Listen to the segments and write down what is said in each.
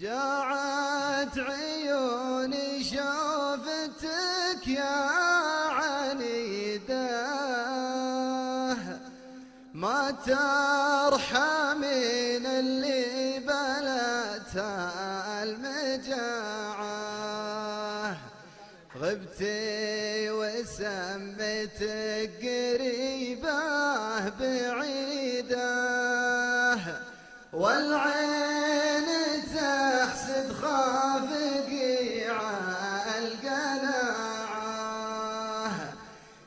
جاعت عيوني شوفتك يا عنيده ما ترحمين اللي بلتها المجاعة. غبتي وسمتك قريبة بعيدة. والعين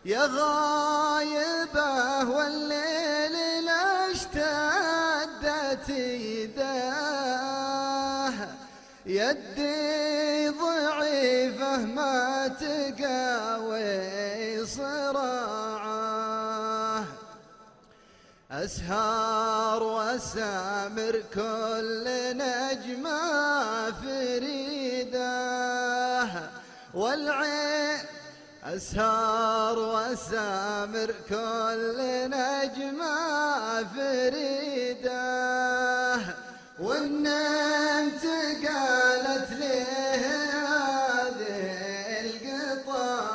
يا غايبة والليل لاشتدت يده يدي ضعيفة ما تقاوي صراعه. أسهر وسامر كل نجمة فريدة والعين أسهر وسامر كل نجمة فريدة والنمت قالت ليه هذه القطاعة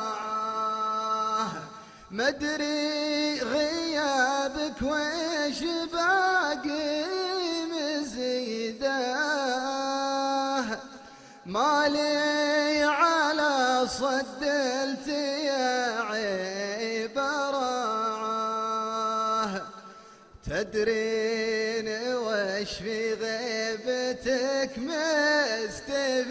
مدري غيابك ويش باقي مزيده. مالي على صد التياعي براعه تدرين وش في غيبتك مستفيده